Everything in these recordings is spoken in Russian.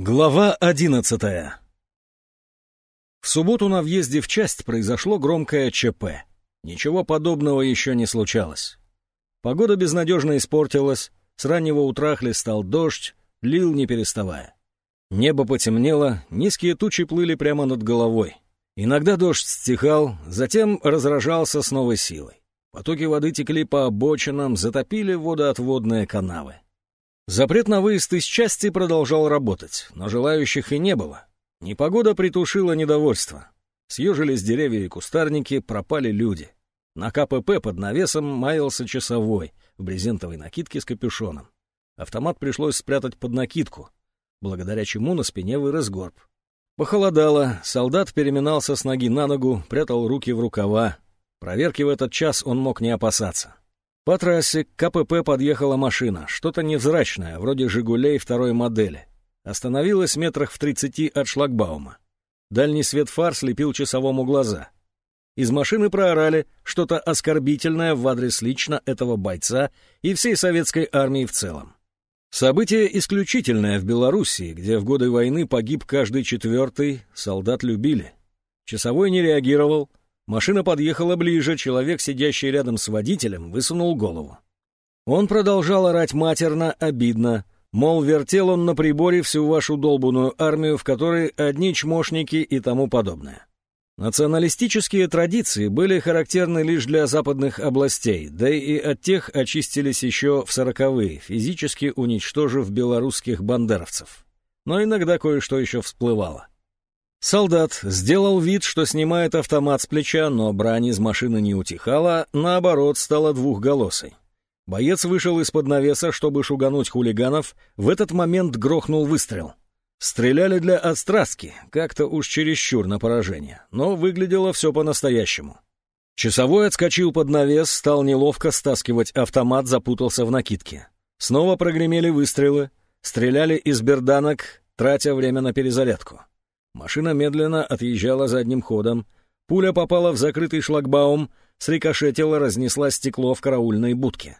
Глава одиннадцатая В субботу на въезде в часть произошло громкое ЧП. Ничего подобного еще не случалось. Погода безнадежно испортилась, с раннего утра хлестал дождь, лил не переставая. Небо потемнело, низкие тучи плыли прямо над головой. Иногда дождь стихал, затем разражался с новой силой. Потоки воды текли по обочинам, затопили водоотводные канавы. Запрет на выезд из части продолжал работать, но желающих и не было. Непогода притушила недовольство. Съежились деревья и кустарники, пропали люди. На КПП под навесом маялся часовой в брезентовой накидке с капюшоном. Автомат пришлось спрятать под накидку, благодаря чему на спине вырос горб. Похолодало, солдат переминался с ноги на ногу, прятал руки в рукава. Проверки в этот час он мог не опасаться. По трассе к КПП подъехала машина, что-то невзрачное, вроде «Жигулей» второй модели. Остановилась метрах в тридцати от шлагбаума. Дальний свет фар слепил часовому глаза. Из машины проорали что-то оскорбительное в адрес лично этого бойца и всей советской армии в целом. Событие исключительное в Белоруссии, где в годы войны погиб каждый четвертый, солдат любили. Часовой не реагировал, Машина подъехала ближе, человек, сидящий рядом с водителем, высунул голову. Он продолжал орать матерно, обидно, мол, вертел он на приборе всю вашу долбанную армию, в которой одни чмошники и тому подобное. Националистические традиции были характерны лишь для западных областей, да и от тех очистились еще в сороковые, физически уничтожив белорусских бандеровцев. Но иногда кое-что еще всплывало. Солдат сделал вид, что снимает автомат с плеча, но брань из машины не утихала, наоборот, стала двухголосой. Боец вышел из-под навеса, чтобы шугануть хулиганов, в этот момент грохнул выстрел. Стреляли для отстрастки, как-то уж чересчур на поражение, но выглядело все по-настоящему. Часовой отскочил под навес, стал неловко стаскивать автомат, запутался в накидке. Снова прогремели выстрелы, стреляли из берданок, тратя время на перезарядку. Машина медленно отъезжала задним ходом. Пуля попала в закрытый шлагбаум, срикошетила, разнесла стекло в караульной будке.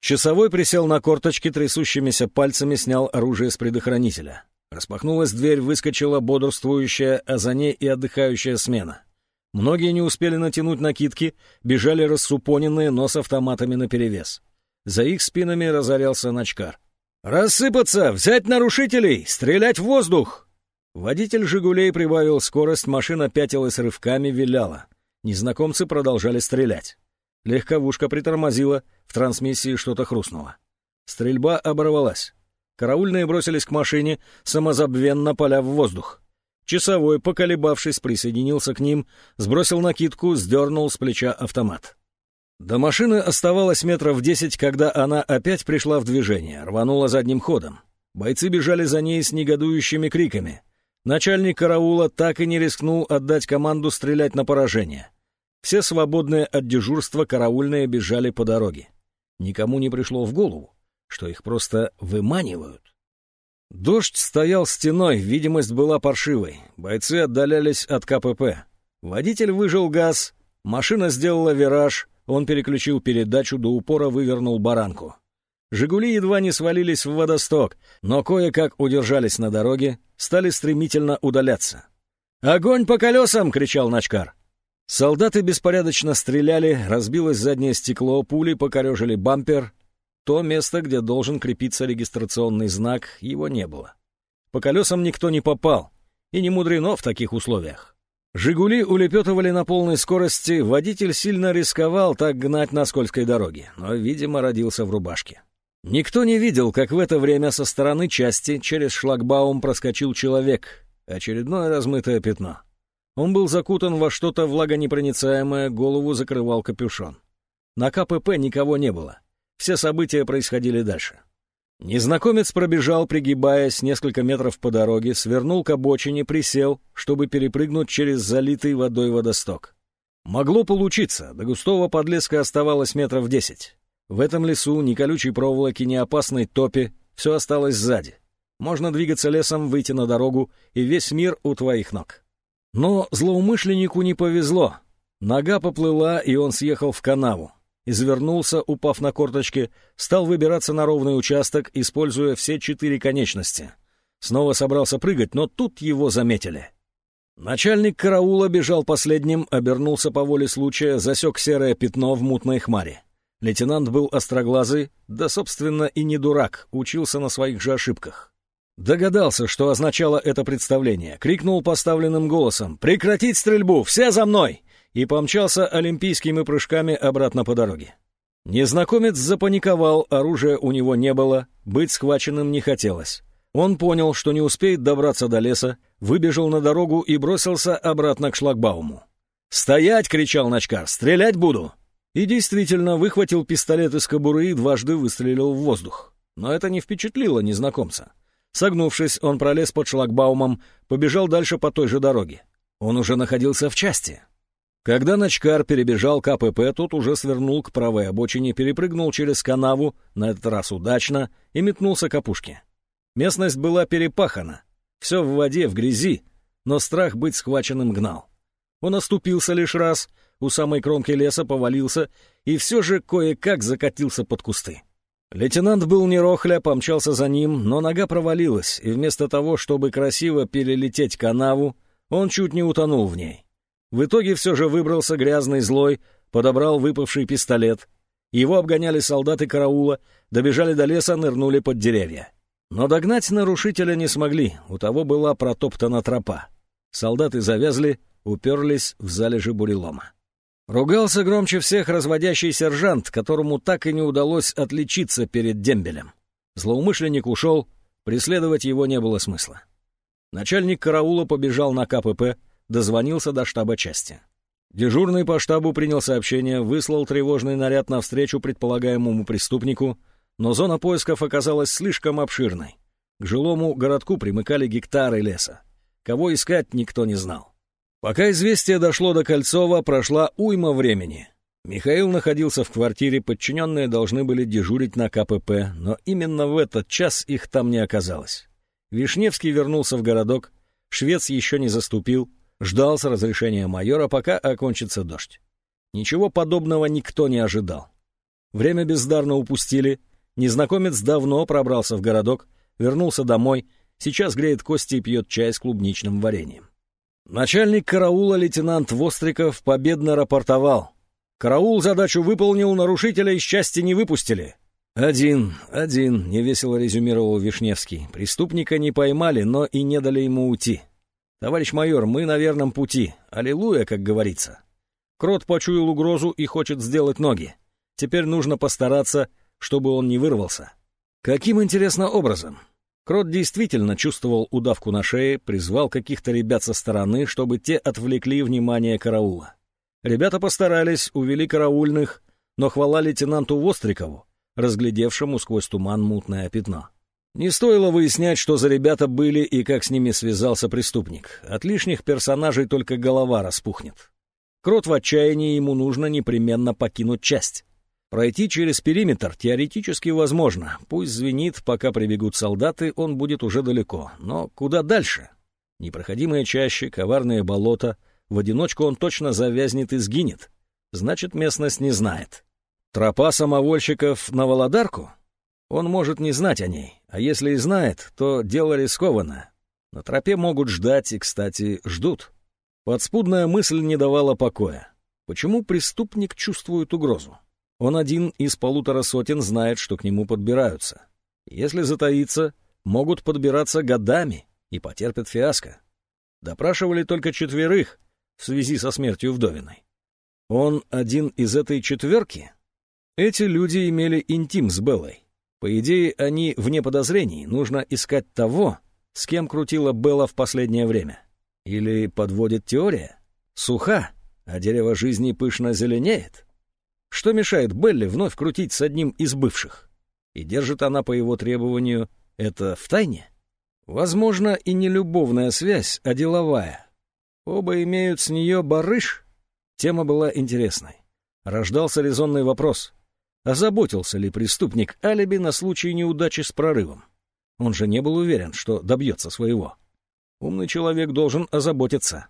Часовой присел на корточки, трясущимися пальцами снял оружие с предохранителя. Распахнулась дверь, выскочила бодрствующая, а за ней и отдыхающая смена. Многие не успели натянуть накидки, бежали рассупоненные, но с автоматами наперевес. За их спинами разорялся ночкар. «Рассыпаться! Взять нарушителей! Стрелять в воздух!» Водитель «Жигулей» прибавил скорость, машина пятилась рывками, виляла. Незнакомцы продолжали стрелять. Легковушка притормозила, в трансмиссии что-то хрустнуло. Стрельба оборвалась. Караульные бросились к машине, самозабвенно поля в воздух. Часовой, поколебавшись, присоединился к ним, сбросил накидку, сдернул с плеча автомат. До машины оставалось метров десять, когда она опять пришла в движение, рванула задним ходом. Бойцы бежали за ней с негодующими криками. Начальник караула так и не рискнул отдать команду стрелять на поражение. Все свободные от дежурства караульные бежали по дороге. Никому не пришло в голову, что их просто выманивают. Дождь стоял стеной, видимость была паршивой. Бойцы отдалялись от КПП. Водитель выжил газ, машина сделала вираж, он переключил передачу, до упора вывернул баранку. «Жигули» едва не свалились в водосток, но кое-как удержались на дороге, стали стремительно удаляться. «Огонь по колесам!» — кричал Начкар. Солдаты беспорядочно стреляли, разбилось заднее стекло, пули покорежили бампер. То место, где должен крепиться регистрационный знак, его не было. По колесам никто не попал, и не мудрено в таких условиях. «Жигули» улепетывали на полной скорости, водитель сильно рисковал так гнать на скользкой дороге, но, видимо, родился в рубашке. Никто не видел, как в это время со стороны части через шлагбаум проскочил человек, очередное размытое пятно. Он был закутан во что-то влагонепроницаемое, голову закрывал капюшон. На КПП никого не было. Все события происходили дальше. Незнакомец пробежал, пригибаясь несколько метров по дороге, свернул к обочине, присел, чтобы перепрыгнуть через залитый водой водосток. Могло получиться, до густого подлеска оставалось метров десять. В этом лесу ни колючей проволоки, ни опасной топи, все осталось сзади. Можно двигаться лесом, выйти на дорогу, и весь мир у твоих ног. Но злоумышленнику не повезло. Нога поплыла, и он съехал в канаву. Извернулся, упав на корточки, стал выбираться на ровный участок, используя все четыре конечности. Снова собрался прыгать, но тут его заметили. Начальник караула бежал последним, обернулся по воле случая, засек серое пятно в мутной хмаре. Лейтенант был остроглазый, да, собственно, и не дурак, учился на своих же ошибках. Догадался, что означало это представление, крикнул поставленным голосом «Прекратить стрельбу! Все за мной!» и помчался олимпийскими прыжками обратно по дороге. Незнакомец запаниковал, оружия у него не было, быть схваченным не хотелось. Он понял, что не успеет добраться до леса, выбежал на дорогу и бросился обратно к шлагбауму. «Стоять!» — кричал Ночкар. «Стрелять буду!» И действительно выхватил пистолет из кобуры и дважды выстрелил в воздух. Но это не впечатлило незнакомца. Согнувшись, он пролез под шлагбаумом, побежал дальше по той же дороге. Он уже находился в части. Когда Ночкар перебежал КПП, тот уже свернул к правой обочине, перепрыгнул через канаву, на этот раз удачно, и метнулся к опушке. Местность была перепахана, все в воде, в грязи, но страх быть схваченным гнал. Он оступился лишь раз, у самой кромки леса повалился и все же кое-как закатился под кусты. Лейтенант был нерохля, помчался за ним, но нога провалилась, и вместо того, чтобы красиво перелететь канаву, он чуть не утонул в ней. В итоге все же выбрался грязный злой, подобрал выпавший пистолет. Его обгоняли солдаты караула, добежали до леса, нырнули под деревья. Но догнать нарушителя не смогли, у того была протоптана тропа. Солдаты завязли, уперлись в залежи бурелома. Ругался громче всех разводящий сержант, которому так и не удалось отличиться перед дембелем. Злоумышленник ушел, преследовать его не было смысла. Начальник караула побежал на КПП, дозвонился до штаба части. Дежурный по штабу принял сообщение, выслал тревожный наряд навстречу предполагаемому преступнику, но зона поисков оказалась слишком обширной. К жилому городку примыкали гектары леса. Кого искать, никто не знал. Пока известие дошло до Кольцова, прошла уйма времени. Михаил находился в квартире, подчиненные должны были дежурить на КПП, но именно в этот час их там не оказалось. Вишневский вернулся в городок, швец еще не заступил, Ждал с разрешения майора, пока окончится дождь. Ничего подобного никто не ожидал. Время бездарно упустили. Незнакомец давно пробрался в городок, вернулся домой, сейчас греет кости и пьет чай с клубничным вареньем. Начальник караула лейтенант Востриков победно рапортовал. «Караул задачу выполнил, нарушителя из части не выпустили». «Один, один», — невесело резюмировал Вишневский. «Преступника не поймали, но и не дали ему уйти. «Товарищ майор, мы на верном пути. Аллилуйя, как говорится». Крот почуял угрозу и хочет сделать ноги. Теперь нужно постараться, чтобы он не вырвался. Каким, интересно, образом? Крот действительно чувствовал удавку на шее, призвал каких-то ребят со стороны, чтобы те отвлекли внимание караула. Ребята постарались, увели караульных, но хвала лейтенанту Вострикову, разглядевшему сквозь туман мутное пятно. Не стоило выяснять, что за ребята были и как с ними связался преступник. От лишних персонажей только голова распухнет. Крот в отчаянии, ему нужно непременно покинуть часть. Пройти через периметр теоретически возможно. Пусть звенит, пока прибегут солдаты, он будет уже далеко. Но куда дальше? Непроходимые чащи, коварные болота. В одиночку он точно завязнет и сгинет. Значит, местность не знает. Тропа самовольщиков на Володарку? Он может не знать о ней, а если и знает, то дело рискованно. На тропе могут ждать и, кстати, ждут. Подспудная мысль не давала покоя. Почему преступник чувствует угрозу? Он один из полутора сотен знает, что к нему подбираются. Если затаиться, могут подбираться годами и потерпят фиаско. Допрашивали только четверых в связи со смертью Вдовиной. Он один из этой четверки? Эти люди имели интим с Беллой. По идее, они вне подозрений, нужно искать того, с кем крутила Белла в последнее время. Или подводит теория? Суха, а дерево жизни пышно зеленеет? Что мешает Белле вновь крутить с одним из бывших? И держит она по его требованию это в тайне? Возможно, и не любовная связь, а деловая. Оба имеют с нее барыш? Тема была интересной. Рождался резонный вопрос. Озаботился ли преступник алиби на случай неудачи с прорывом? Он же не был уверен, что добьется своего. Умный человек должен озаботиться.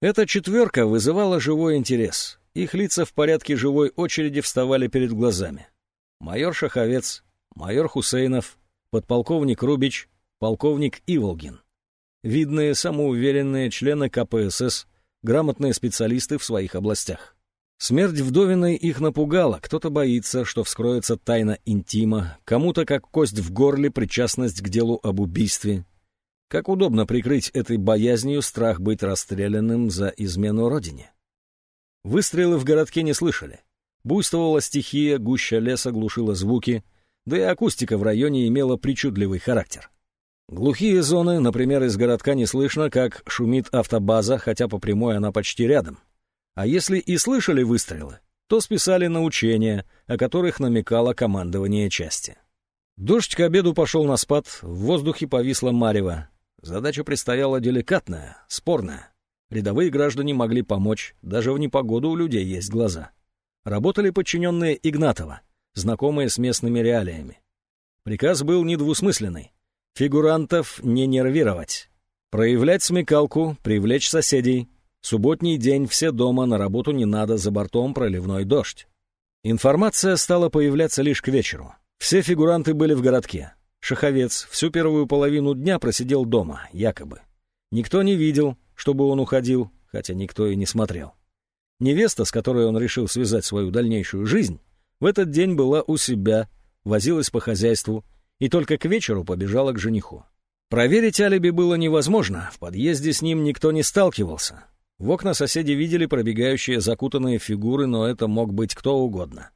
Эта четверка вызывала живой интерес. Их лица в порядке живой очереди вставали перед глазами. Майор Шаховец, майор Хусейнов, подполковник Рубич, полковник Иволгин. Видные, самоуверенные члены КПСС, грамотные специалисты в своих областях. Смерть вдовиной их напугала, кто-то боится, что вскроется тайна интима, кому-то, как кость в горле, причастность к делу об убийстве. Как удобно прикрыть этой боязнью страх быть расстрелянным за измену родине. Выстрелы в городке не слышали. Буйствовала стихия, гуща леса глушила звуки, да и акустика в районе имела причудливый характер. Глухие зоны, например, из городка не слышно, как шумит автобаза, хотя по прямой она почти рядом. А если и слышали выстрелы, то списали на учения, о которых намекало командование части. Дождь к обеду пошел на спад, в воздухе повисла марево. Задача предстояла деликатная, спорная. Рядовые граждане могли помочь, даже в непогоду у людей есть глаза. Работали подчиненные Игнатова, знакомые с местными реалиями. Приказ был недвусмысленный. Фигурантов не нервировать. Проявлять смекалку, привлечь соседей. Субботний день, все дома, на работу не надо, за бортом проливной дождь. Информация стала появляться лишь к вечеру. Все фигуранты были в городке. Шаховец всю первую половину дня просидел дома, якобы. Никто не видел, чтобы он уходил, хотя никто и не смотрел. Невеста, с которой он решил связать свою дальнейшую жизнь, в этот день была у себя, возилась по хозяйству и только к вечеру побежала к жениху. Проверить алиби было невозможно, в подъезде с ним никто не сталкивался. В окна соседи видели пробегающие закутанные фигуры, но это мог быть кто угодно.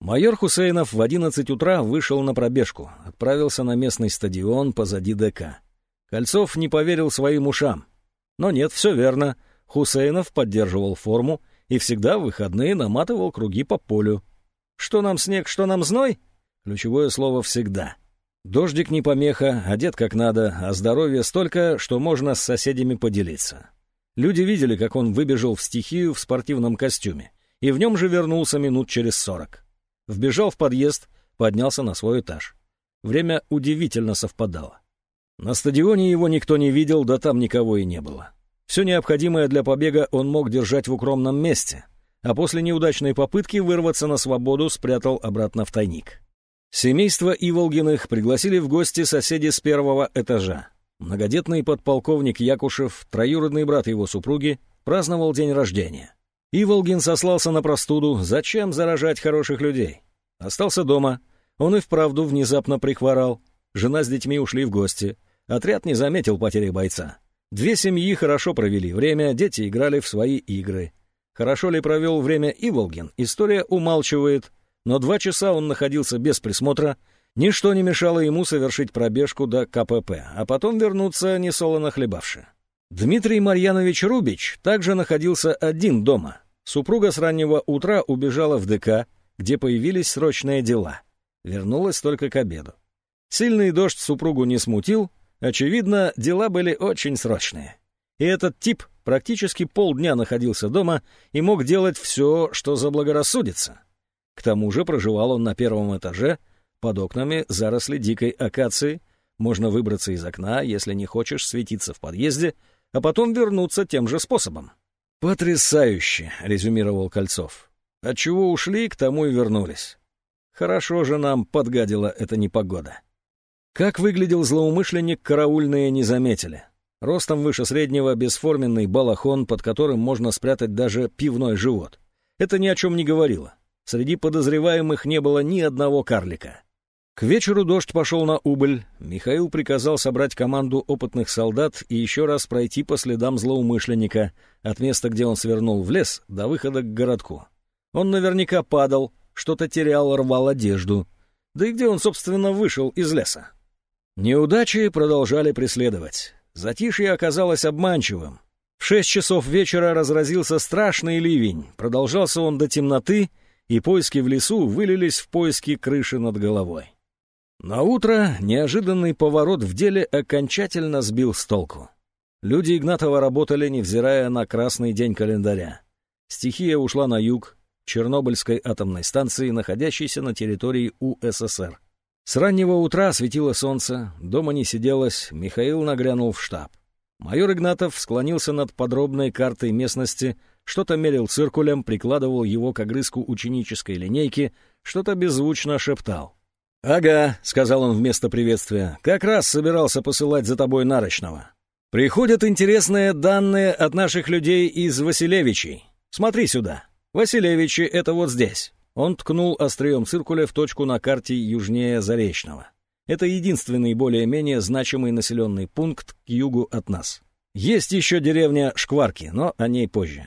Майор Хусейнов в 11 утра вышел на пробежку, отправился на местный стадион позади ДК. Кольцов не поверил своим ушам. Но нет, все верно. Хусейнов поддерживал форму и всегда в выходные наматывал круги по полю. Что нам снег, что нам зной? Ключевое слово «всегда». Дождик не помеха, одет как надо, а здоровье столько, что можно с соседями поделиться. Люди видели, как он выбежал в стихию в спортивном костюме, и в нем же вернулся минут через сорок. Вбежал в подъезд, поднялся на свой этаж. Время удивительно совпадало. На стадионе его никто не видел, да там никого и не было. Все необходимое для побега он мог держать в укромном месте, а после неудачной попытки вырваться на свободу спрятал обратно в тайник. Семейство Иволгиных пригласили в гости соседи с первого этажа. Многодетный подполковник Якушев, троюродный брат его супруги, праздновал день рождения. Иволгин сослался на простуду, зачем заражать хороших людей? Остался дома. Он и вправду внезапно прихворал. Жена с детьми ушли в гости. Отряд не заметил потери бойца. Две семьи хорошо провели время, дети играли в свои игры. Хорошо ли провел время Иволгин, история умалчивает, но два часа он находился без присмотра, ничто не мешало ему совершить пробежку до КПП, а потом вернуться несолоно хлебавши. Дмитрий Марьянович Рубич также находился один дома. Супруга с раннего утра убежала в ДК, где появились срочные дела. Вернулась только к обеду. Сильный дождь супругу не смутил, очевидно, дела были очень срочные. И этот тип практически полдня находился дома и мог делать все, что заблагорассудится. К тому же проживал он на первом этаже, под окнами заросли дикой акации, можно выбраться из окна, если не хочешь светиться в подъезде, а потом вернуться тем же способом. «Потрясающе!» — резюмировал Кольцов. «От чего ушли, к тому и вернулись. Хорошо же нам подгадила эта непогода». Как выглядел злоумышленник, караульные не заметили. Ростом выше среднего бесформенный балахон, под которым можно спрятать даже пивной живот. Это ни о чем не говорило. Среди подозреваемых не было ни одного карлика. К вечеру дождь пошел на убыль. Михаил приказал собрать команду опытных солдат и еще раз пройти по следам злоумышленника от места, где он свернул в лес, до выхода к городку. Он наверняка падал, что-то терял, рвал одежду. Да и где он, собственно, вышел из леса? Неудачи продолжали преследовать. Затишье оказалось обманчивым. В шесть часов вечера разразился страшный ливень. Продолжался он до темноты — и поиски в лесу вылились в поиски крыши над головой. На утро неожиданный поворот в деле окончательно сбил с толку. Люди Игнатова работали, невзирая на красный день календаря. Стихия ушла на юг, Чернобыльской атомной станции, находящейся на территории УССР. С раннего утра светило солнце, дома не сиделось, Михаил нагрянул в штаб. Майор Игнатов склонился над подробной картой местности, что-то мерил циркулем, прикладывал его к огрызку ученической линейки, что-то беззвучно шептал. «Ага», — сказал он вместо приветствия, — «как раз собирался посылать за тобой нарочного. Приходят интересные данные от наших людей из Василевичей. Смотри сюда. Василевичи — это вот здесь». Он ткнул острием циркуля в точку на карте южнее Заречного. Это единственный более-менее значимый населенный пункт к югу от нас. Есть еще деревня Шкварки, но о ней позже.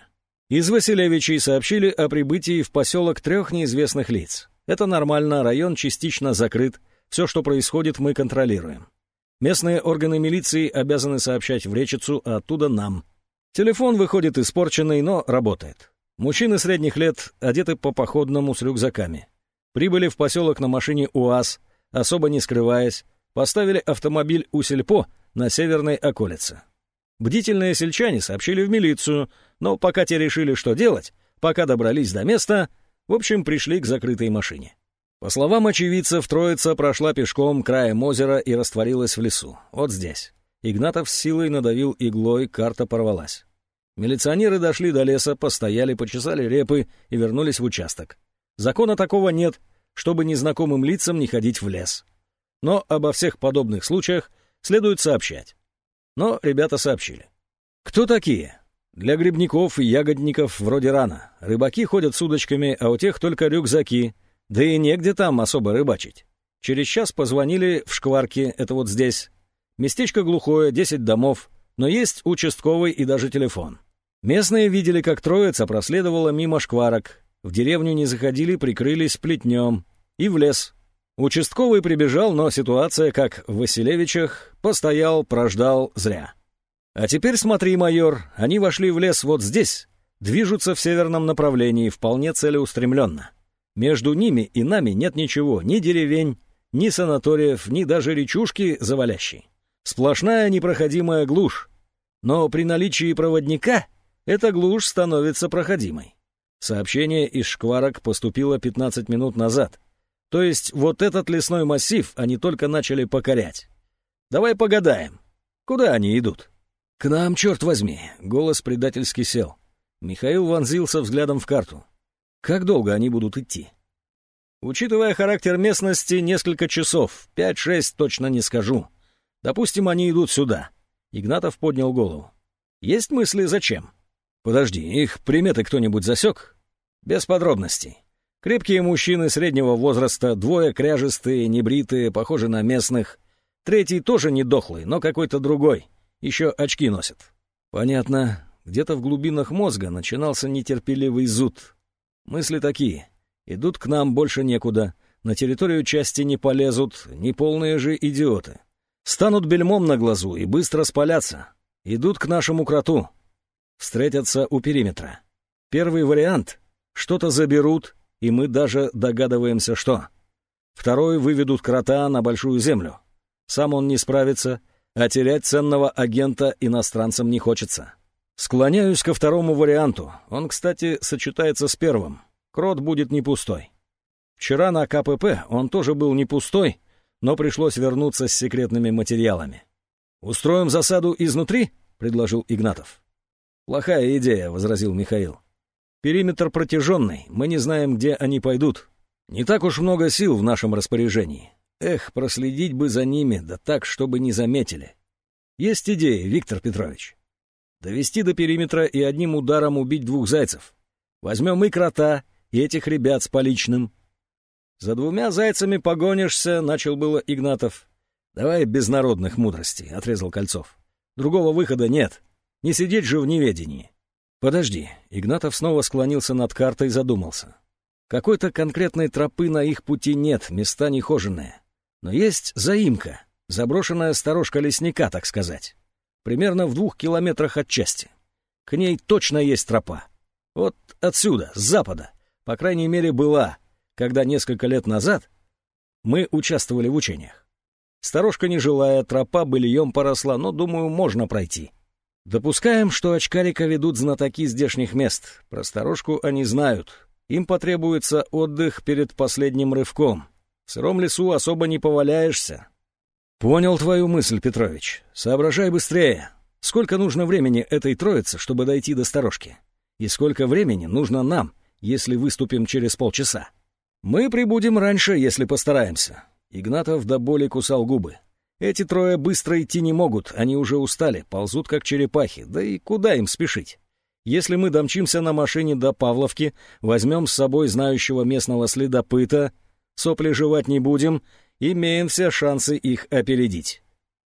Из Василевичей сообщили о прибытии в поселок трех неизвестных лиц. Это нормально, район частично закрыт, все, что происходит, мы контролируем. Местные органы милиции обязаны сообщать в Речицу, а оттуда нам. Телефон выходит испорченный, но работает. Мужчины средних лет одеты по походному с рюкзаками. Прибыли в поселок на машине УАЗ, особо не скрываясь, поставили автомобиль у сельпо на северной околице. Бдительные сельчане сообщили в милицию, но пока те решили, что делать, пока добрались до места, в общем, пришли к закрытой машине. По словам очевидцев, троица прошла пешком краем озера и растворилась в лесу. Вот здесь. Игнатов с силой надавил иглой, карта порвалась. Милиционеры дошли до леса, постояли, почесали репы и вернулись в участок. Закона такого нет, чтобы незнакомым лицам не ходить в лес. Но обо всех подобных случаях следует сообщать. Но ребята сообщили. Кто такие? Для грибников и ягодников вроде рано. Рыбаки ходят с удочками, а у тех только рюкзаки. Да и негде там особо рыбачить. Через час позвонили в Шкварке, это вот здесь. Местечко глухое, 10 домов, но есть участковый и даже телефон. Местные видели, как троица проследовала мимо шкварок. В деревню не заходили, прикрылись плетнем. И в лес. Участковый прибежал, но ситуация, как в Василевичах, постоял, прождал зря. А теперь смотри, майор, они вошли в лес вот здесь, движутся в северном направлении, вполне целеустремленно. Между ними и нами нет ничего, ни деревень, ни санаториев, ни даже речушки завалящей. Сплошная непроходимая глушь. Но при наличии проводника эта глушь становится проходимой. Сообщение из шкварок поступило 15 минут назад — то есть вот этот лесной массив они только начали покорять. Давай погадаем. Куда они идут? К нам, черт возьми. Голос предательски сел. Михаил вонзился взглядом в карту. Как долго они будут идти? Учитывая характер местности, несколько часов. Пять-шесть точно не скажу. Допустим, они идут сюда. Игнатов поднял голову. Есть мысли, зачем? Подожди, их приметы кто-нибудь засек? Без подробностей. Крепкие мужчины среднего возраста, двое кряжестые, небритые, похожи на местных. Третий тоже не дохлый, но какой-то другой. Еще очки носит. Понятно. Где-то в глубинах мозга начинался нетерпеливый зуд. Мысли такие. Идут к нам больше некуда. На территорию части не полезут, не полные же идиоты. Станут бельмом на глазу и быстро спалятся. Идут к нашему кроту. Встретятся у периметра. Первый вариант — что-то заберут — и мы даже догадываемся, что. Второй выведут крота на большую землю. Сам он не справится, а терять ценного агента иностранцам не хочется. Склоняюсь ко второму варианту. Он, кстати, сочетается с первым. Крот будет не пустой. Вчера на КПП он тоже был не пустой, но пришлось вернуться с секретными материалами. «Устроим засаду изнутри?» — предложил Игнатов. «Плохая идея», — возразил Михаил. Периметр протяженный, мы не знаем, где они пойдут. Не так уж много сил в нашем распоряжении. Эх, проследить бы за ними, да так, чтобы не заметили. Есть идея, Виктор Петрович. Довести до периметра и одним ударом убить двух зайцев. Возьмем и крота, и этих ребят с поличным. За двумя зайцами погонишься, начал было Игнатов. Давай без народных мудростей, отрезал Кольцов. Другого выхода нет. Не сидеть же в неведении. «Подожди». Игнатов снова склонился над картой и задумался. Какой-то конкретной тропы на их пути нет, места нехоженные. Но есть заимка, заброшенная сторожка лесника, так сказать. Примерно в двух километрах от части. К ней точно есть тропа. Вот отсюда, с запада. По крайней мере, была, когда несколько лет назад мы участвовали в учениях. Сторожка нежилая, тропа быльем поросла, но, думаю, можно пройти. Допускаем, что очкарика ведут знатоки здешних мест. Про сторожку они знают. Им потребуется отдых перед последним рывком. В сыром лесу особо не поваляешься. Понял твою мысль, Петрович. Соображай быстрее. Сколько нужно времени этой троице, чтобы дойти до сторожки? И сколько времени нужно нам, если выступим через полчаса? Мы прибудем раньше, если постараемся. Игнатов до боли кусал губы. Эти трое быстро идти не могут, они уже устали, ползут как черепахи, да и куда им спешить? Если мы домчимся на машине до Павловки, возьмем с собой знающего местного следопыта, сопли жевать не будем, имеем все шансы их опередить.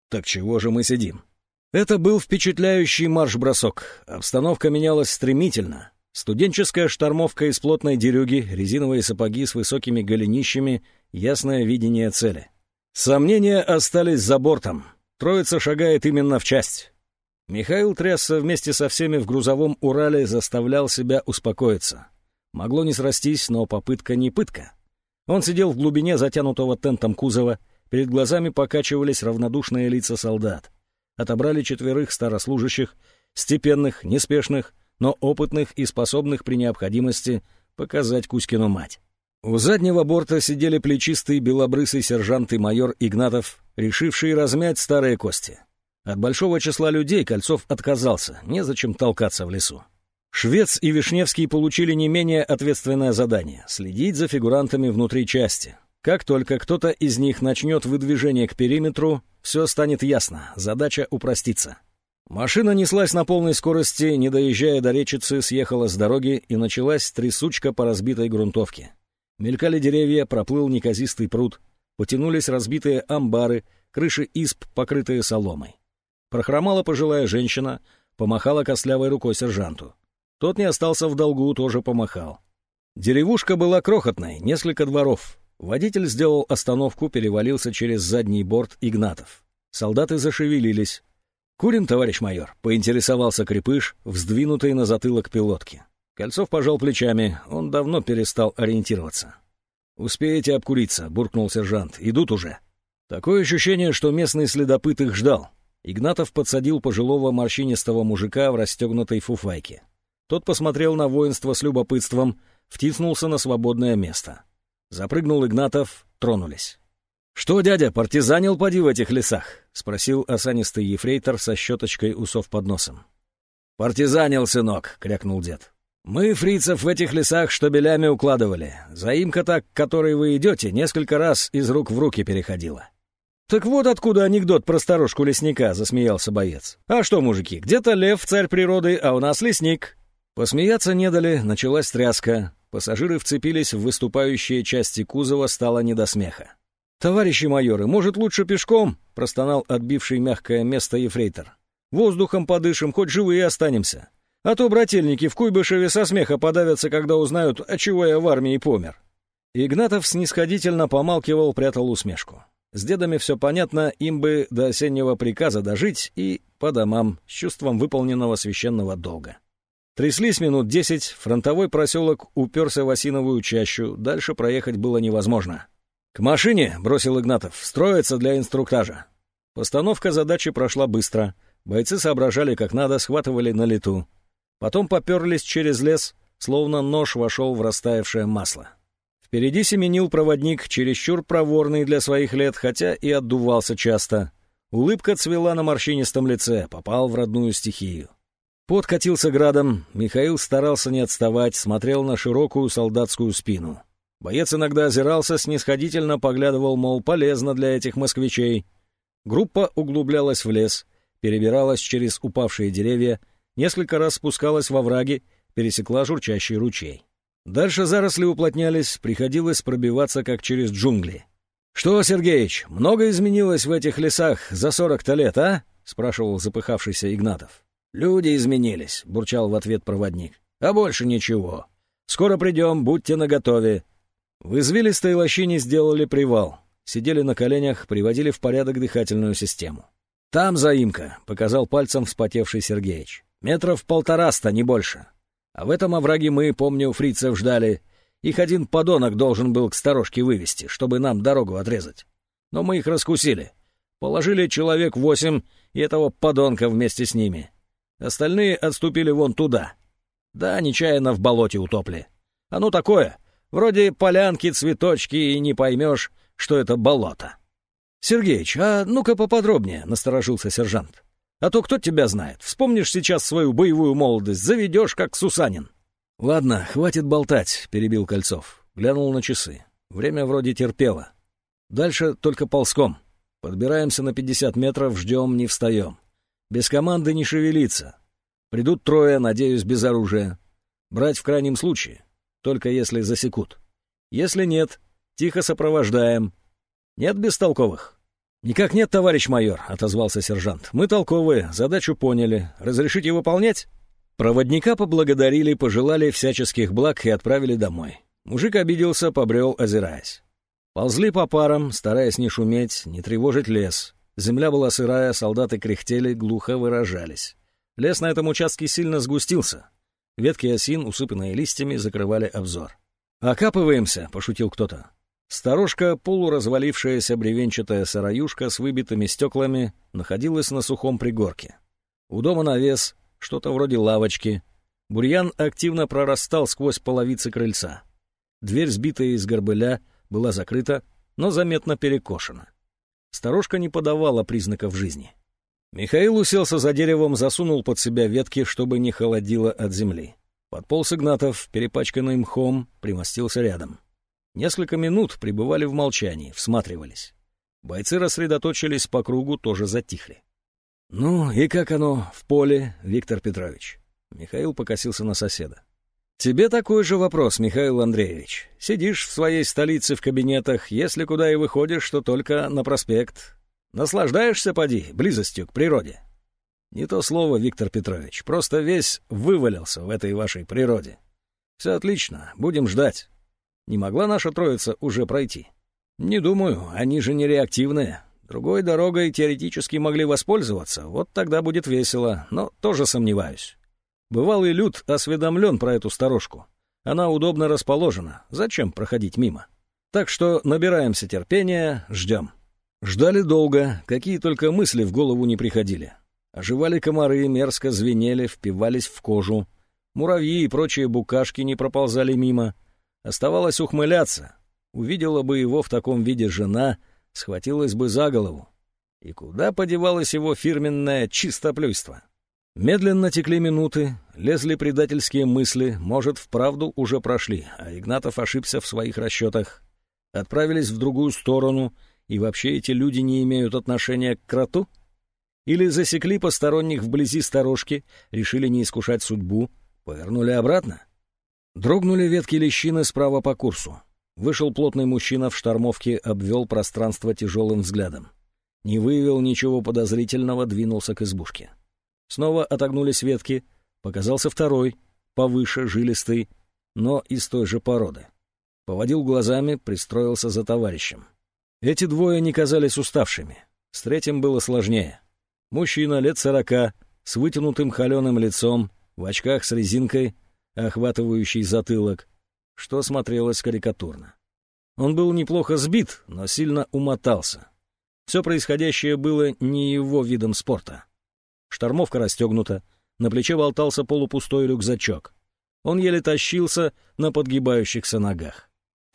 Так чего же мы сидим? Это был впечатляющий марш-бросок. Обстановка менялась стремительно. Студенческая штормовка из плотной дерюги, резиновые сапоги с высокими голенищами, ясное видение цели. Сомнения остались за бортом. Троица шагает именно в часть. Михаил трясся вместе со всеми в грузовом Урале заставлял себя успокоиться. Могло не срастись, но попытка не пытка. Он сидел в глубине затянутого тентом кузова, перед глазами покачивались равнодушные лица солдат. Отобрали четверых старослужащих, степенных, неспешных, но опытных и способных при необходимости показать Кузькину мать. У заднего борта сидели плечистый белобрысый сержант и майор Игнатов, решившие размять старые кости. От большого числа людей Кольцов отказался, незачем толкаться в лесу. Швец и Вишневский получили не менее ответственное задание — следить за фигурантами внутри части. Как только кто-то из них начнет выдвижение к периметру, все станет ясно, задача упростится. Машина неслась на полной скорости, не доезжая до речицы, съехала с дороги и началась трясучка по разбитой грунтовке. Мелькали деревья, проплыл неказистый пруд, потянулись разбитые амбары, крыши исп, покрытые соломой. Прохромала пожилая женщина, помахала костлявой рукой сержанту. Тот не остался в долгу, тоже помахал. Деревушка была крохотной, несколько дворов. Водитель сделал остановку, перевалился через задний борт Игнатов. Солдаты зашевелились. «Курим, товарищ майор?» — поинтересовался крепыш, вздвинутый на затылок пилотки. Кольцов пожал плечами, он давно перестал ориентироваться. «Успеете обкуриться», — буркнул сержант. «Идут уже». Такое ощущение, что местный следопыт их ждал. Игнатов подсадил пожилого морщинистого мужика в расстегнутой фуфайке. Тот посмотрел на воинство с любопытством, втиснулся на свободное место. Запрыгнул Игнатов, тронулись. «Что, дядя, партизанил поди в этих лесах?» — спросил осанистый ефрейтор со щеточкой усов под носом. «Партизанил, сынок!» — крякнул дед. «Мы фрицев в этих лесах штабелями укладывали. Заимка так, к которой вы идете, несколько раз из рук в руки переходила. «Так вот откуда анекдот про старушку лесника», — засмеялся боец. «А что, мужики, где-то лев, царь природы, а у нас лесник». Посмеяться не дали, началась тряска. Пассажиры вцепились в выступающие части кузова, стало не до смеха. «Товарищи майоры, может, лучше пешком?» — простонал отбивший мягкое место ефрейтор. «Воздухом подышим, хоть живые останемся. А то брательники в Куйбышеве со смеха подавятся, когда узнают, а чего я в армии помер». Игнатов снисходительно помалкивал, прятал усмешку. С дедами все понятно, им бы до осеннего приказа дожить и по домам с чувством выполненного священного долга. Тряслись минут десять, фронтовой проселок уперся в осиновую чащу, дальше проехать было невозможно. «К машине!» — бросил Игнатов. «Строиться для инструктажа». Постановка задачи прошла быстро. Бойцы соображали как надо, схватывали на лету. Потом поперлись через лес, словно нож вошел в растаявшее масло. Впереди семенил проводник, чересчур проворный для своих лет, хотя и отдувался часто. Улыбка цвела на морщинистом лице, попал в родную стихию. Пот катился градом, Михаил старался не отставать, смотрел на широкую солдатскую спину. Боец иногда озирался, снисходительно поглядывал, мол, полезно для этих москвичей. Группа углублялась в лес, перебиралась через упавшие деревья, несколько раз спускалась во враги, пересекла журчащий ручей. Дальше заросли уплотнялись, приходилось пробиваться как через джунгли. «Что, Сергеич, много изменилось в этих лесах за сорок-то лет, а?» — спрашивал запыхавшийся Игнатов. «Люди изменились», — бурчал в ответ проводник. «А больше ничего. Скоро придем, будьте наготове». В извилистой лощине сделали привал. Сидели на коленях, приводили в порядок дыхательную систему. «Там заимка», — показал пальцем вспотевший Сергеич. «Метров полтораста, не больше. А в этом овраге мы, помню, фрицев ждали. Их один подонок должен был к сторожке вывести, чтобы нам дорогу отрезать. Но мы их раскусили. Положили человек восемь и этого подонка вместе с ними. Остальные отступили вон туда. Да, нечаянно в болоте утопли. Ну такое, вроде полянки, цветочки, и не поймешь, что это болото. «Сергеич, а ну-ка поподробнее», — насторожился сержант. А то кто тебя знает? Вспомнишь сейчас свою боевую молодость, заведешь, как Сусанин». «Ладно, хватит болтать», — перебил Кольцов. Глянул на часы. Время вроде терпело. Дальше только ползком. Подбираемся на 50 метров, ждем, не встаем. Без команды не шевелиться. Придут трое, надеюсь, без оружия. Брать в крайнем случае, только если засекут. Если нет, тихо сопровождаем. Нет бестолковых? «Никак нет, товарищ майор», — отозвался сержант. «Мы толковые, задачу поняли. Разрешите выполнять?» Проводника поблагодарили, пожелали всяческих благ и отправили домой. Мужик обиделся, побрел, озираясь. Ползли по парам, стараясь не шуметь, не тревожить лес. Земля была сырая, солдаты кряхтели, глухо выражались. Лес на этом участке сильно сгустился. Ветки осин, усыпанные листьями, закрывали обзор. «Окапываемся», — пошутил кто-то. Сторожка, полуразвалившаяся бревенчатая сыроюшка с выбитыми стеклами, находилась на сухом пригорке. У дома навес, что-то вроде лавочки. Бурьян активно прорастал сквозь половицы крыльца. Дверь, сбитая из горбыля, была закрыта, но заметно перекошена. Сторожка не подавала признаков жизни. Михаил уселся за деревом, засунул под себя ветки, чтобы не холодило от земли. Подполз Игнатов, перепачканный мхом, примостился рядом. Несколько минут пребывали в молчании, всматривались. Бойцы рассредоточились по кругу, тоже затихли. «Ну, и как оно в поле, Виктор Петрович?» Михаил покосился на соседа. «Тебе такой же вопрос, Михаил Андреевич. Сидишь в своей столице в кабинетах, если куда и выходишь, то только на проспект. Наслаждаешься, поди, близостью к природе?» «Не то слово, Виктор Петрович, просто весь вывалился в этой вашей природе. Все отлично, будем ждать. Не могла наша троица уже пройти? Не думаю, они же не реактивные. Другой дорогой теоретически могли воспользоваться, вот тогда будет весело, но тоже сомневаюсь. Бывалый люд осведомлен про эту сторожку. Она удобно расположена, зачем проходить мимо? Так что набираемся терпения, ждем. Ждали долго, какие только мысли в голову не приходили. Оживали комары, мерзко звенели, впивались в кожу. Муравьи и прочие букашки не проползали мимо — Оставалось ухмыляться. Увидела бы его в таком виде жена, схватилась бы за голову. И куда подевалось его фирменное чистоплюйство? Медленно текли минуты, лезли предательские мысли, может, вправду уже прошли, а Игнатов ошибся в своих расчетах. Отправились в другую сторону, и вообще эти люди не имеют отношения к кроту? Или засекли посторонних вблизи сторожки, решили не искушать судьбу, повернули обратно? Дрогнули ветки лещины справа по курсу. Вышел плотный мужчина в штормовке, обвел пространство тяжелым взглядом. Не выявил ничего подозрительного, двинулся к избушке. Снова отогнулись ветки, показался второй, повыше, жилистый, но из той же породы. Поводил глазами, пристроился за товарищем. Эти двое не казались уставшими. С третьим было сложнее. Мужчина лет сорока, с вытянутым холеным лицом, в очках с резинкой — охватывающий затылок, что смотрелось карикатурно. Он был неплохо сбит, но сильно умотался. Все происходящее было не его видом спорта. Штормовка расстегнута, на плече болтался полупустой рюкзачок. Он еле тащился на подгибающихся ногах.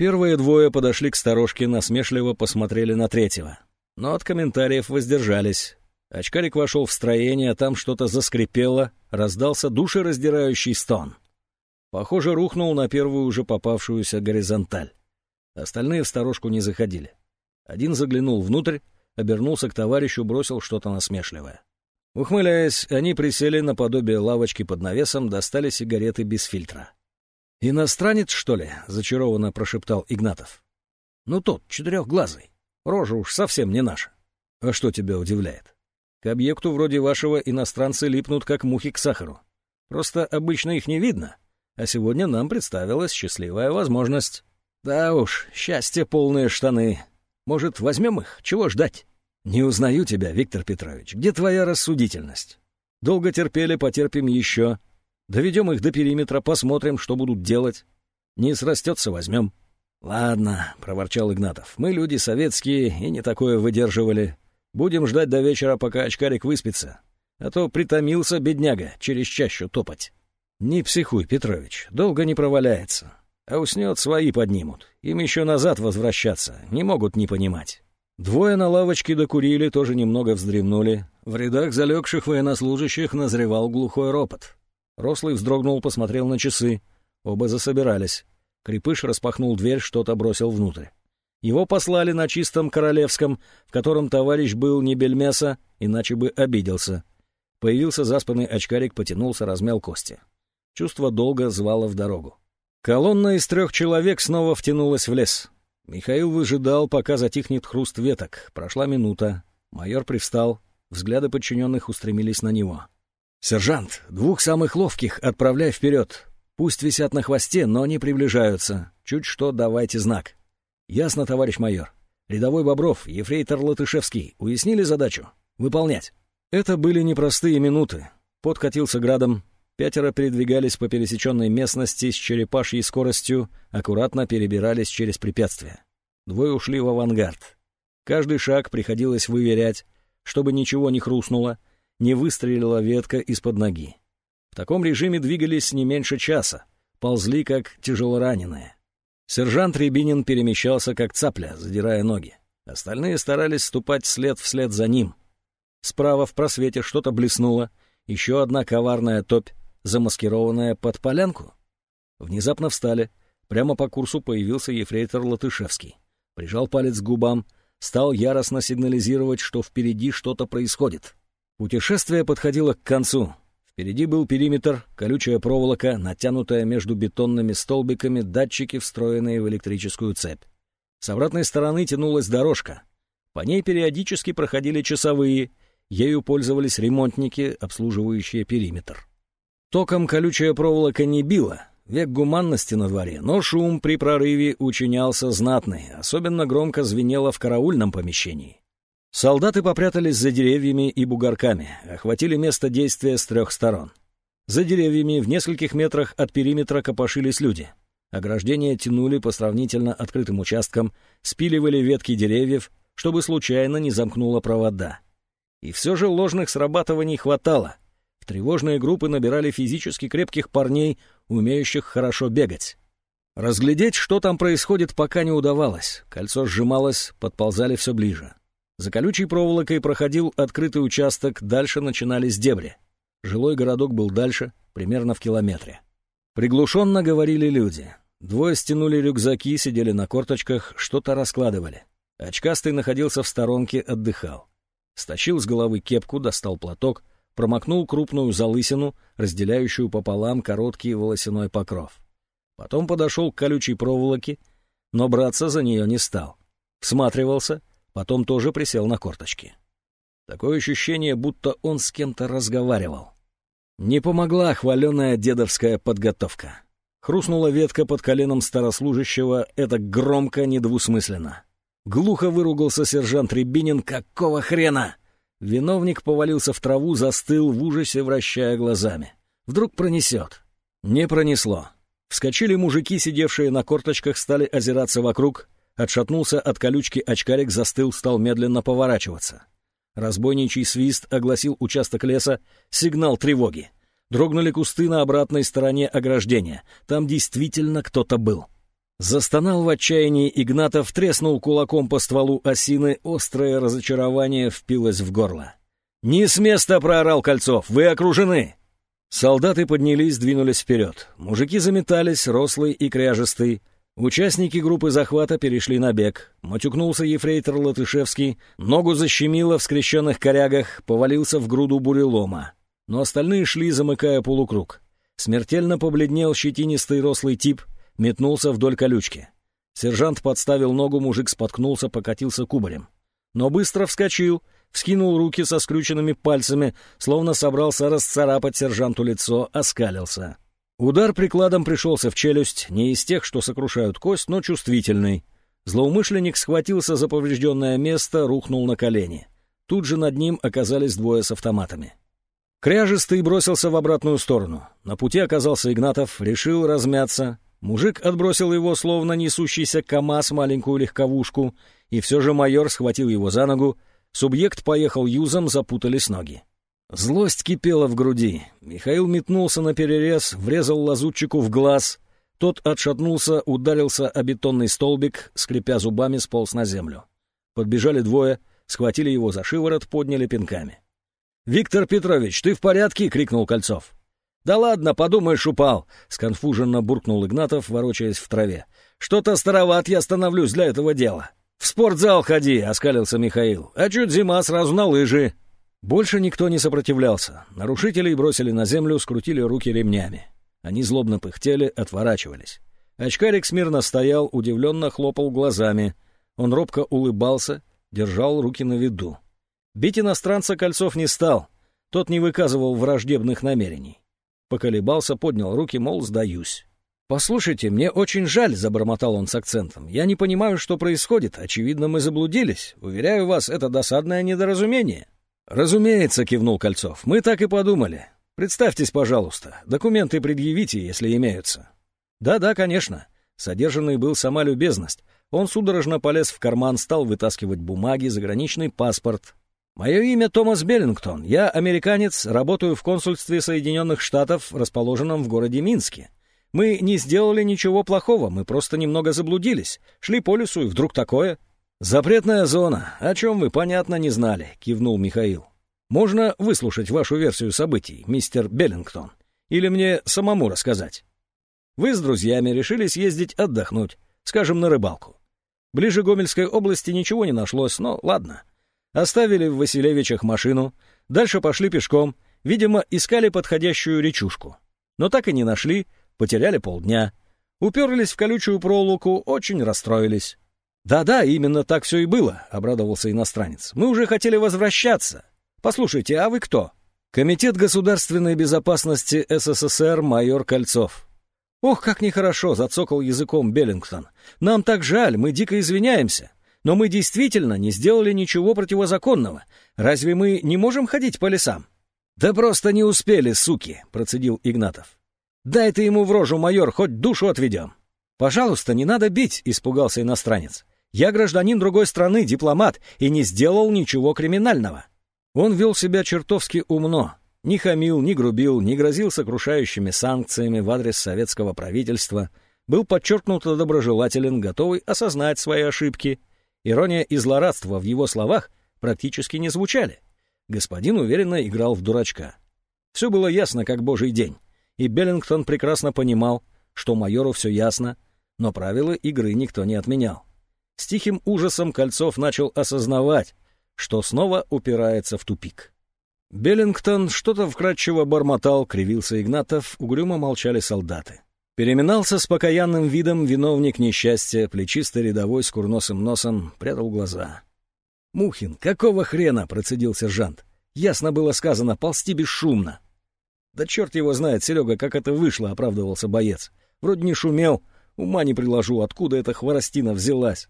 Первые двое подошли к сторожке, насмешливо посмотрели на третьего. Но от комментариев воздержались. Очкарик вошел в строение, там что-то заскрипело, раздался душераздирающий стон. Похоже, рухнул на первую уже попавшуюся горизонталь. Остальные в сторожку не заходили. Один заглянул внутрь, обернулся к товарищу, бросил что-то насмешливое. Ухмыляясь, они присели наподобие лавочки под навесом, достали сигареты без фильтра. «Иностранец, что ли?» — зачарованно прошептал Игнатов. «Ну тот, четырехглазый. Рожа уж совсем не наша. А что тебя удивляет? К объекту вроде вашего иностранцы липнут, как мухи к сахару. Просто обычно их не видно, а сегодня нам представилась счастливая возможность. Да уж, счастье полные штаны. Может, возьмем их? Чего ждать? Не узнаю тебя, Виктор Петрович. Где твоя рассудительность? Долго терпели, потерпим еще. Доведем их до периметра, посмотрим, что будут делать. Не срастется, возьмем. Ладно, — проворчал Игнатов, — мы люди советские и не такое выдерживали. Будем ждать до вечера, пока очкарик выспится. А то притомился бедняга через чащу топать. «Не психуй, Петрович, долго не проваляется. А уснет, свои поднимут. Им еще назад возвращаться, не могут не понимать». Двое на лавочке докурили, тоже немного вздремнули. В рядах залегших военнослужащих назревал глухой ропот. Рослый вздрогнул, посмотрел на часы. Оба засобирались. Крепыш распахнул дверь, что-то бросил внутрь. Его послали на чистом королевском, в котором товарищ был не бельмеса, иначе бы обиделся. Появился заспанный очкарик, потянулся, размял кости. Чувство долго звало в дорогу. Колонна из трех человек снова втянулась в лес. Михаил выжидал, пока затихнет хруст веток. Прошла минута. Майор привстал. Взгляды подчиненных устремились на него. «Сержант, двух самых ловких отправляй вперед. Пусть висят на хвосте, но не приближаются. Чуть что давайте знак». «Ясно, товарищ майор. Рядовой Бобров, ефрейтор Латышевский. Уяснили задачу? Выполнять». Это были непростые минуты. Подкатился градом. Пятеро передвигались по пересеченной местности с черепашьей скоростью, аккуратно перебирались через препятствия. Двое ушли в авангард. Каждый шаг приходилось выверять, чтобы ничего не хрустнуло, не выстрелила ветка из-под ноги. В таком режиме двигались не меньше часа, ползли как тяжелораненые. Сержант Рябинин перемещался как цапля, задирая ноги. Остальные старались ступать след вслед за ним. Справа в просвете что-то блеснуло, еще одна коварная топь, замаскированная под полянку. Внезапно встали. Прямо по курсу появился ефрейтор Латышевский. Прижал палец к губам, стал яростно сигнализировать, что впереди что-то происходит. Путешествие подходило к концу. Впереди был периметр, колючая проволока, натянутая между бетонными столбиками, датчики, встроенные в электрическую цепь. С обратной стороны тянулась дорожка. По ней периодически проходили часовые, ею пользовались ремонтники, обслуживающие периметр. Током колючая проволока не била, век гуманности на дворе, но шум при прорыве учинялся знатный, особенно громко звенело в караульном помещении. Солдаты попрятались за деревьями и бугорками, охватили место действия с трех сторон. За деревьями в нескольких метрах от периметра копошились люди. Ограждения тянули по сравнительно открытым участкам, спиливали ветки деревьев, чтобы случайно не замкнуло провода. И все же ложных срабатываний хватало. В тревожные группы набирали физически крепких парней, умеющих хорошо бегать. Разглядеть, что там происходит, пока не удавалось. Кольцо сжималось, подползали все ближе. За колючей проволокой проходил открытый участок, дальше начинались дебри. Жилой городок был дальше, примерно в километре. Приглушенно говорили люди. Двое стянули рюкзаки, сидели на корточках, что-то раскладывали. Очкастый находился в сторонке, отдыхал. Стащил с головы кепку, достал платок, промокнул крупную залысину, разделяющую пополам короткий волосяной покров. Потом подошел к колючей проволоке, но браться за нее не стал. Всматривался, Потом тоже присел на корточки. Такое ощущение, будто он с кем-то разговаривал. Не помогла хваленая дедовская подготовка. Хрустнула ветка под коленом старослужащего, это громко, недвусмысленно. Глухо выругался сержант Рябинин. «Какого хрена?» Виновник повалился в траву, застыл в ужасе, вращая глазами. Вдруг пронесет. Не пронесло. Вскочили мужики, сидевшие на корточках, стали озираться вокруг — Отшатнулся от колючки очкарик, застыл, стал медленно поворачиваться. Разбойничий свист огласил участок леса, сигнал тревоги. Дрогнули кусты на обратной стороне ограждения. Там действительно кто-то был. Застонал в отчаянии Игнатов, треснул кулаком по стволу осины, острое разочарование впилось в горло. «Не с места!» — проорал Кольцов. «Вы окружены!» Солдаты поднялись, двинулись вперед. Мужики заметались, рослый и кряжестый. Участники группы захвата перешли на бег. Матюкнулся ефрейтор Латышевский, ногу защемило в скрещенных корягах, повалился в груду бурелома. Но остальные шли, замыкая полукруг. Смертельно побледнел щетинистый рослый тип, метнулся вдоль колючки. Сержант подставил ногу, мужик споткнулся, покатился кубарем. Но быстро вскочил, вскинул руки со скрюченными пальцами, словно собрался расцарапать сержанту лицо, оскалился. Удар прикладом пришелся в челюсть, не из тех, что сокрушают кость, но чувствительный. Злоумышленник схватился за поврежденное место, рухнул на колени. Тут же над ним оказались двое с автоматами. Кряжистый бросился в обратную сторону. На пути оказался Игнатов, решил размяться. Мужик отбросил его, словно несущийся КамАЗ, маленькую легковушку, и все же майор схватил его за ногу. Субъект поехал юзом, запутались ноги. Злость кипела в груди. Михаил метнулся на перерез, врезал лазутчику в глаз. Тот отшатнулся, ударился о бетонный столбик, скрипя зубами, сполз на землю. Подбежали двое, схватили его за шиворот, подняли пинками. «Виктор Петрович, ты в порядке?» — крикнул Кольцов. «Да ладно, подумаешь, упал!» — сконфуженно буркнул Игнатов, ворочаясь в траве. Что-то староват я становлюсь для этого дела. В спортзал ходи, — оскалился Михаил. А чуть зима, сразу на лыжи. Больше никто не сопротивлялся. Нарушителей бросили на землю, скрутили руки ремнями. Они злобно пыхтели, отворачивались. Очкарик смирно стоял, удивленно хлопал глазами. Он робко улыбался, держал руки на виду. Бить иностранца Кольцов не стал. Тот не выказывал враждебных намерений. Поколебался, поднял руки, мол, сдаюсь. «Послушайте, мне очень жаль», — забормотал он с акцентом. «Я не понимаю, что происходит. Очевидно, мы заблудились. Уверяю вас, это досадное недоразумение». «Разумеется», — кивнул Кольцов. «Мы так и подумали. Представьтесь, пожалуйста. Документы предъявите, если имеются». «Да-да, конечно». Содержанный был сама любезность. Он судорожно полез в карман, стал вытаскивать бумаги, заграничный паспорт. «Мое имя Томас Беллингтон. Я американец, работаю в консульстве Соединенных Штатов, расположенном в городе Минске. Мы не сделали ничего плохого, мы просто немного заблудились. Шли по лесу, и вдруг такое...» «Запретная зона. О чем вы, понятно, не знали», — кивнул Михаил. «Можно выслушать вашу версию событий, мистер Беллингтон? Или мне самому рассказать?» Вы с друзьями решили съездить отдохнуть, скажем, на рыбалку. Ближе Гомельской области ничего не нашлось, но ладно. Оставили в Василевичах машину, дальше пошли пешком, видимо, искали подходящую речушку. Но так и не нашли, потеряли полдня. Уперлись в колючую проволоку, очень расстроились. «Да-да, именно так все и было», — обрадовался иностранец. «Мы уже хотели возвращаться. Послушайте, а вы кто?» «Комитет государственной безопасности СССР майор Кольцов», «Ох, как нехорошо!» — зацокал языком Беллингтон. «Нам так жаль, мы дико извиняемся. Но мы действительно не сделали ничего противозаконного. Разве мы не можем ходить по лесам?» «Да просто не успели, суки!» — процедил Игнатов. «Дай ты ему в рожу, майор, хоть душу отведем!» «Пожалуйста, не надо бить!» — испугался иностранец. «Я гражданин другой страны, дипломат, и не сделал ничего криминального». Он вел себя чертовски умно, не хамил, не грубил, не грозил сокрушающими санкциями в адрес советского правительства, был подчеркнуто доброжелателен, готовый осознать свои ошибки. Ирония и злорадство в его словах практически не звучали. Господин уверенно играл в дурачка. Все было ясно, как божий день, и Беллингтон прекрасно понимал, что майору все ясно, но правила игры никто не отменял. С тихим ужасом Кольцов начал осознавать, что снова упирается в тупик. Беллингтон что-то вкратчиво бормотал, кривился Игнатов, угрюмо молчали солдаты. Переминался с покаянным видом виновник несчастья, плечистый рядовой с курносым носом, прятал глаза. «Мухин, какого хрена?» — процедил сержант. «Ясно было сказано, ползти бесшумно». «Да черт его знает, Серега, как это вышло», — оправдывался боец. «Вроде не шумел, ума не приложу, откуда эта хворостина взялась».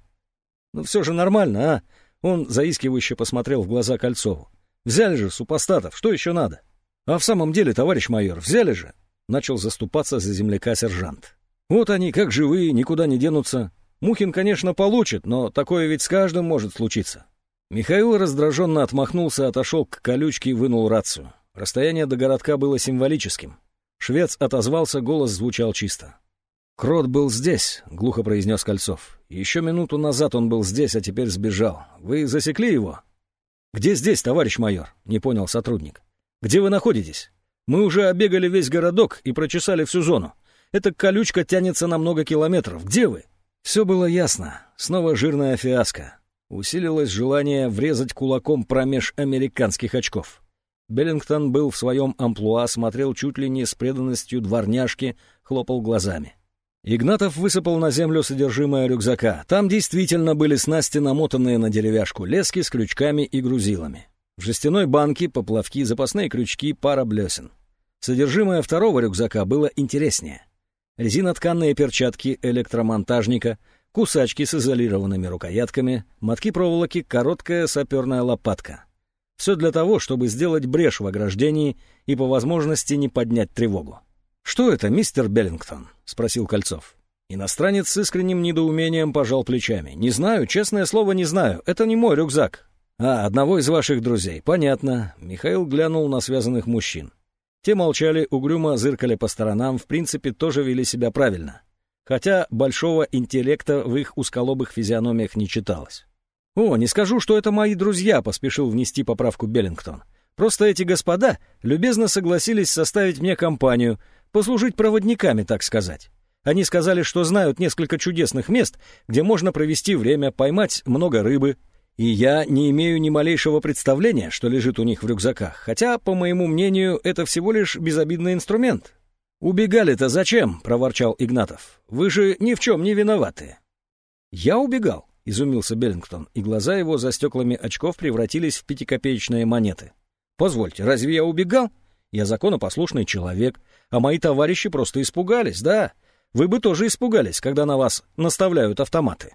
«Ну все же нормально, а?» Он заискивающе посмотрел в глаза Кольцову. Взяли же супостатов, что еще надо? А в самом деле, товарищ майор, взяли же? Начал заступаться за земляка сержант. Вот они, как живые, никуда не денутся. Мухин, конечно, получит, но такое ведь с каждым может случиться. Михаил раздраженно отмахнулся, отошел к колючке и вынул рацию. Расстояние до городка было символическим. Швец отозвался, голос звучал чисто. «Крот был здесь», — глухо произнес Кольцов. «Еще минуту назад он был здесь, а теперь сбежал. Вы засекли его?» «Где здесь, товарищ майор?» — не понял сотрудник. «Где вы находитесь? Мы уже обегали весь городок и прочесали всю зону. Эта колючка тянется на много километров. Где вы?» Все было ясно. Снова жирная фиаско. Усилилось желание врезать кулаком промеж американских очков. Беллингтон был в своем амплуа, смотрел чуть ли не с преданностью дворняжки, хлопал глазами. Игнатов высыпал на землю содержимое рюкзака. Там действительно были снасти, намотанные на деревяшку лески с крючками и грузилами. В жестяной банке поплавки, запасные крючки, пара блесен. Содержимое второго рюкзака было интереснее. Резинотканные перчатки электромонтажника, кусачки с изолированными рукоятками, мотки проволоки, короткая саперная лопатка. Все для того, чтобы сделать брешь в ограждении и по возможности не поднять тревогу. «Что это, мистер Беллингтон?» — спросил Кольцов. Иностранец с искренним недоумением пожал плечами. «Не знаю, честное слово, не знаю. Это не мой рюкзак». «А, одного из ваших друзей. Понятно». Михаил глянул на связанных мужчин. Те молчали, угрюмо зыркали по сторонам, в принципе, тоже вели себя правильно. Хотя большого интеллекта в их узколобых физиономиях не читалось. «О, не скажу, что это мои друзья», — поспешил внести поправку Беллингтон. «Просто эти господа любезно согласились составить мне компанию, послужить проводниками, так сказать. Они сказали, что знают несколько чудесных мест, где можно провести время, поймать много рыбы. И я не имею ни малейшего представления, что лежит у них в рюкзаках, хотя, по моему мнению, это всего лишь безобидный инструмент. «Убегали-то зачем?» — проворчал Игнатов. «Вы же ни в чем не виноваты». «Я убегал?» — изумился Беллингтон, и глаза его за стеклами очков превратились в пятикопеечные монеты. «Позвольте, разве я убегал? Я законопослушный человек, а мои товарищи просто испугались, да? Вы бы тоже испугались, когда на вас наставляют автоматы».